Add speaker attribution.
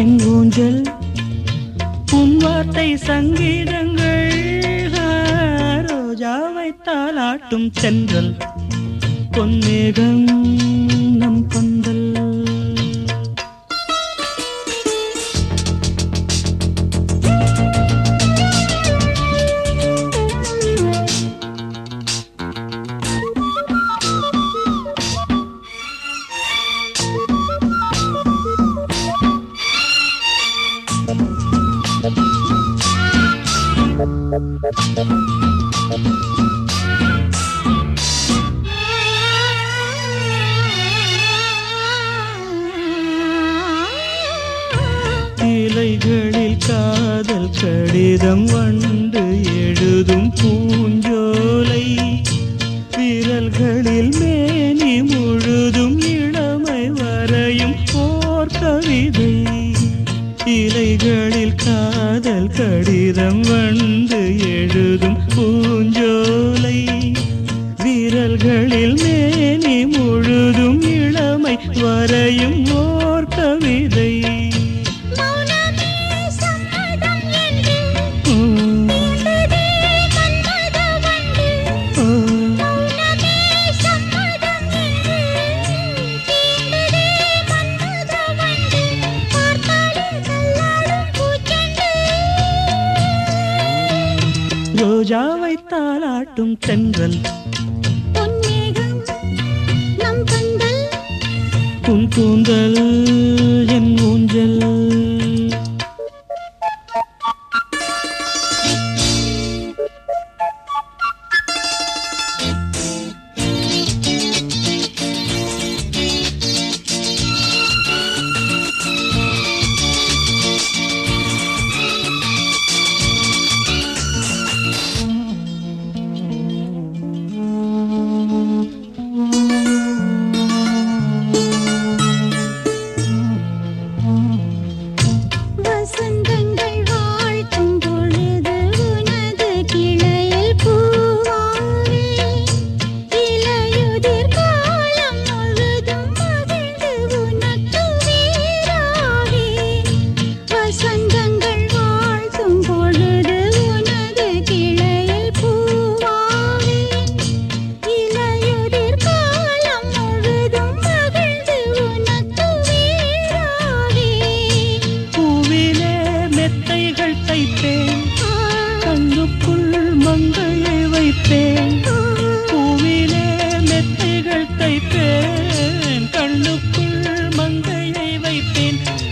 Speaker 1: என் ஊஞ்சல் உன் வார்த்தை சங்கீதங்கள் ரோஜாவை தாளாட்டும் சென்றல் பொன்னேகம் இலைகளில் காதல் கடிதம் வண்டு எழுதும் பூஞ்சோலை. விரல்களில் மேனி முழுதும் இளமை வரையும் போர் கவிதை. இலைகளில் காதல் கடிதம் வந்து எழுதும் பூஞ்சோலை. விரல்களில் மேனி முழுதும் இளமை வரையும் ரோஜாவை தாளாட்டும் தென்றல்.
Speaker 2: பொன்னேகம் நம் பந்தல்
Speaker 1: உன் கூந்தல்.